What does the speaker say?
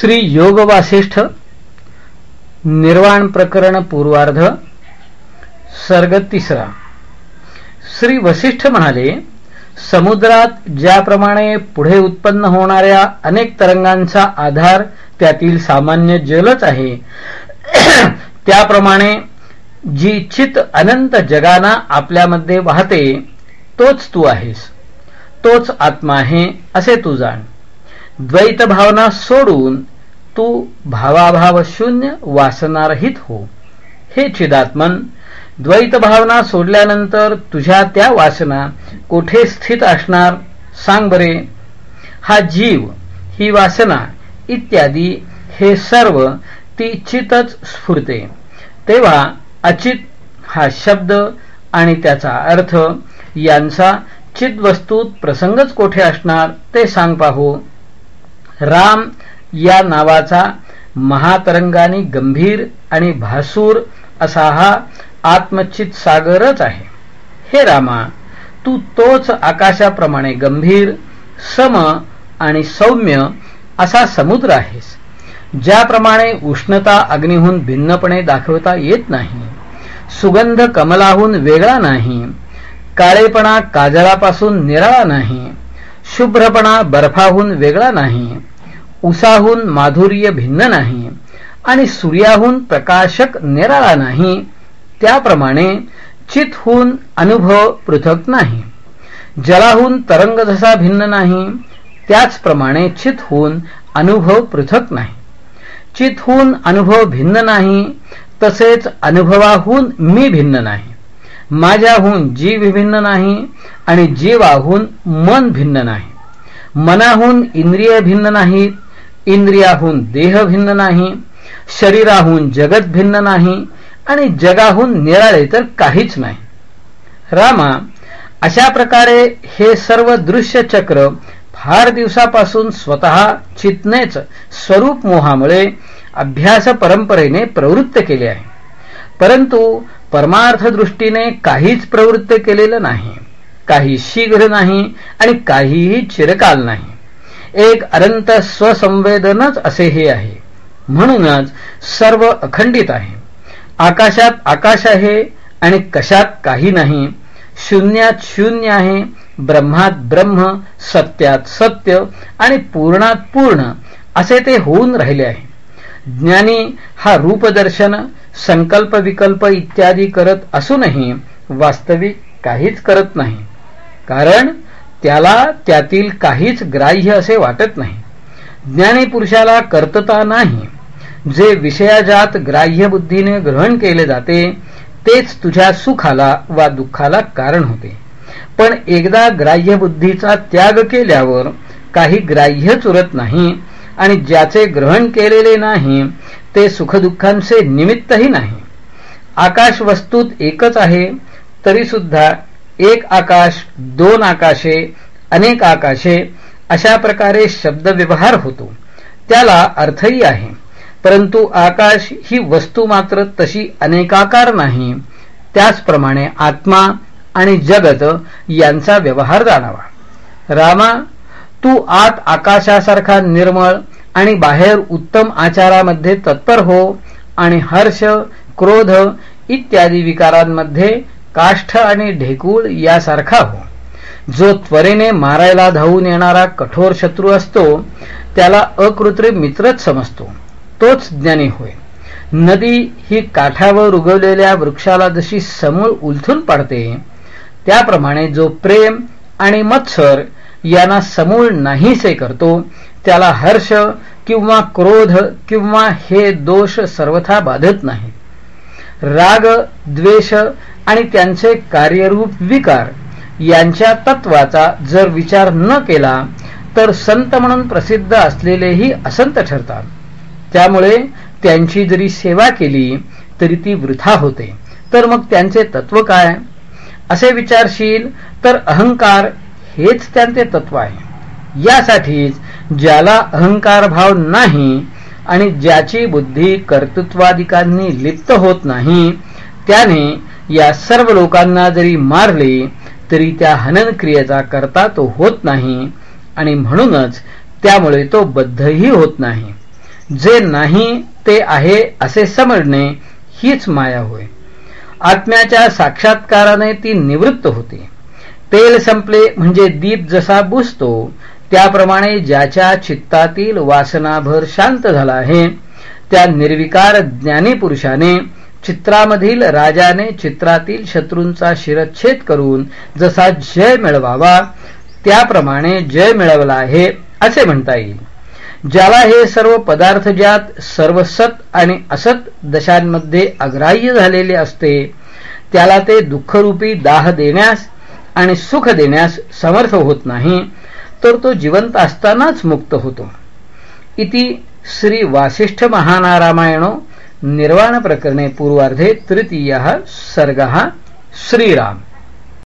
श्री योग वासिष्ठ निर्वाण प्रकरण पूर्वार्ध सर्ग तिसरा. श्री वसिष्ठ म्हणाले समुद्रात ज्याप्रमाणे पुढे उत्पन्न होणाऱ्या अनेक तरंगांचा आधार त्यातील सामान्य जलच आहे त्याप्रमाणे जी चित अनंत जगाना आपल्यामध्ये वाहते तोच तू आहेस. तोच आत्मा आहे असे तू जाण. द्वैत भावना सोडून तू भावाभाव शून्य वासनारहित हो. हे चिदात्मन द्वैत भावना सोडल्यानंतर तुझ्या त्या वासना कोठे स्थित असणार? सांग बरे. हा जीव ही वासना इत्यादी हे सर्व ती चितच स्फुरते. तेव्हा अचित हा शब्द आणि त्याचा अर्थ यांचा चितवस्तूत प्रसंगच कोठे असणार ते सांग पाहू. राम या नावाचा महातरंगाने गंभीर आणि भासूर असा हा आत्मचित सागरच आहे. हे रामा तू तोच आकाशाप्रमाणे गंभीर सम आणि सौम्य असा समुद्र आहेस ज्याप्रमाणे उष्णता अग्निहून भिन्नपणे दाखवता येत नाही सुगंध कमलाहून वेगळा नाही काळेपणा काजळापासून निराळा नाही शुभ्रपणा बर्फाहून वेगळा नाही उसाहून माधुर्य भिन्न नाही आणि सूर्याहून प्रकाशक निराळा नाही त्याप्रमाणे चितहून अनुभव पृथक नाही. जलाहून तरंग जसा भिन्न नाही त्याचप्रमाणे चितहून अनुभव पृथक नाही. चितहून अनुभव भिन्न नाही तसेच अनुभवाहून मी भिन्न नाही. माझ्याहून जीव भिन्न नाही आणि जीवाहून मन भिन्न नाही. मनाहून इंद्रिय भिन्न नाहीत इंद्रियाहून देह भिन्न नाही शरीराहून जगत भिन्न नाही आणि जगाहून निराळे तर काहीच नाही. रामा अशा प्रकारे हे सर्व दृश्य चक्र फार दिवसापासून स्वतः चितनेच स्वरूप मोहामुळे अभ्यास परंपरेने प्रवृत्त केले आहे. परंतु परमार्थ दृष्टीने काहीच प्रवृत्त केलेलं नाही. काही शीघ्र नाही आणि काहीही चिरकाल नाही. एक अनंत स्वसंवेदनच असे हे आहे. म्हणूनच सर्व अखंडित आहे. आकाशात आकाश आहे आणि कशात काही नाही. शून्यात शून्य आहे. ब्रह्मात ब्रह्म सत्यात सत्य आणि पूर्णात पूर्ण असे ते होऊन राहिले आहे. ज्ञानी हा रूपदर्शन संकल्प विकल्प इत्यादी करत असूनही वास्तविक काहीच करत नाही. कारण त्याला त्यातील काहीच ग्राह्य असे वाटत नाही. ज्ञानी पुरुषाला कर्तता नाही. जे विषयाजात ग्राह्य बुद्धीने ग्रहण केले जाते तेच तुझ्या सुखाला वा दुःखाला कारण होते. पण एकदा ग्राह्य बुद्धीचा त्याग केल्यावर काही ग्राह्य चुरत नाही आणि ज्याचे ग्रहण केलेले नाही ते सुखदुःखांचे निमित्तही नाही. आकाश वस्तूत एकच आहे तरी सुद्धा एक आकाश दोन आकाशे अनेक आकाशे अशा प्रकारे शब्दव्यवहार होतो. त्याला अर्थही आहे. परंतु आकाश ही वस्तू मात्र तशी अनेकाकार नाही. त्याचप्रमाणे आत्मा आणि जगत यांचा व्यवहार जाणावा. रामा तू आत आकाशासारखा निर्मळ आणि बाहेर उत्तम आचारामध्ये तत्पर हो आणि हर्ष क्रोध इत्यादी विकारांमध्ये काष्ठ आणि ढेकूळ यासारखा हो. जो त्वरेने मारायला धावून येणारा कठोर शत्रू असतो त्याला अकृत्रिम मित्रच समजतो. तोच ज्ञानी होय. नदी ही काठावर उगवलेल्या वृक्षाला जशी समूळ उलथून पाडते त्याप्रमाणे जो प्रेम आणि मत्सर यांना समूळ नाहीसे करतो त्याला हर्ष किंवा क्रोध किंवा हे दोष सर्वथा बाधत नाही राग द्वेष आणि त्यांचे कार्यरूप विकार यांच्या तत्वाचा जर विचार न केला तर संत म्हणून प्रसिद्ध असलेलेही असंत ठरतात. त्यामुळे त्यांची जरी सेवा केली तरी ती वृथा होते. तर मग त्यांचे तत्व काय? असे विचारशील तर अहंकार हेच त्यांचे तत्व आहे. यासाठीच ज्याला अहंकार भाव नाही आणि ज्याची बुद्धी कर्तृत्वादिकांनी लिप्त होत नाही त्याने या सर्व लोकांना जरी मारले तरी त्या हनन क्रियेचा करता तो होत नाही आणि म्हणूनच त्यामुळे तो बद्धही होत नाही. जे नाही ते आहे असे समजणे हीच माया होय. आत्म्याच्या साक्षात्काराने ती निवृत्त होते. तेल संपले म्हणजे दीप जसा बुजतो त्याप्रमाणे ज्याच्या चित्तातील वासनाभर शांत झाला आहे त्या निर्विकार ज्ञानी पुरुषाने चित्रामधील राजाने चित्रातील शत्रूंचा शिरच्छेद करून जसा जय मिळवावा त्याप्रमाणे जय मिळवला आहे असे म्हणता येईल. ज्याला हे सर्व पदार्थ ज्यात सर्व सत आणि असत दशांमध्ये अग्राह्य झालेले असते त्याला ते दुःखरूपी दाह देण्यास आणि सुख देण्यास समर्थ होत नाही तर तो जिवंत असतानाच मुक्त होतो. इति श्री वासिष्ठ महानारामायणो निर्वाण प्रकरणे पूर्वार्धे तृतीय सर्ग श्रीराम.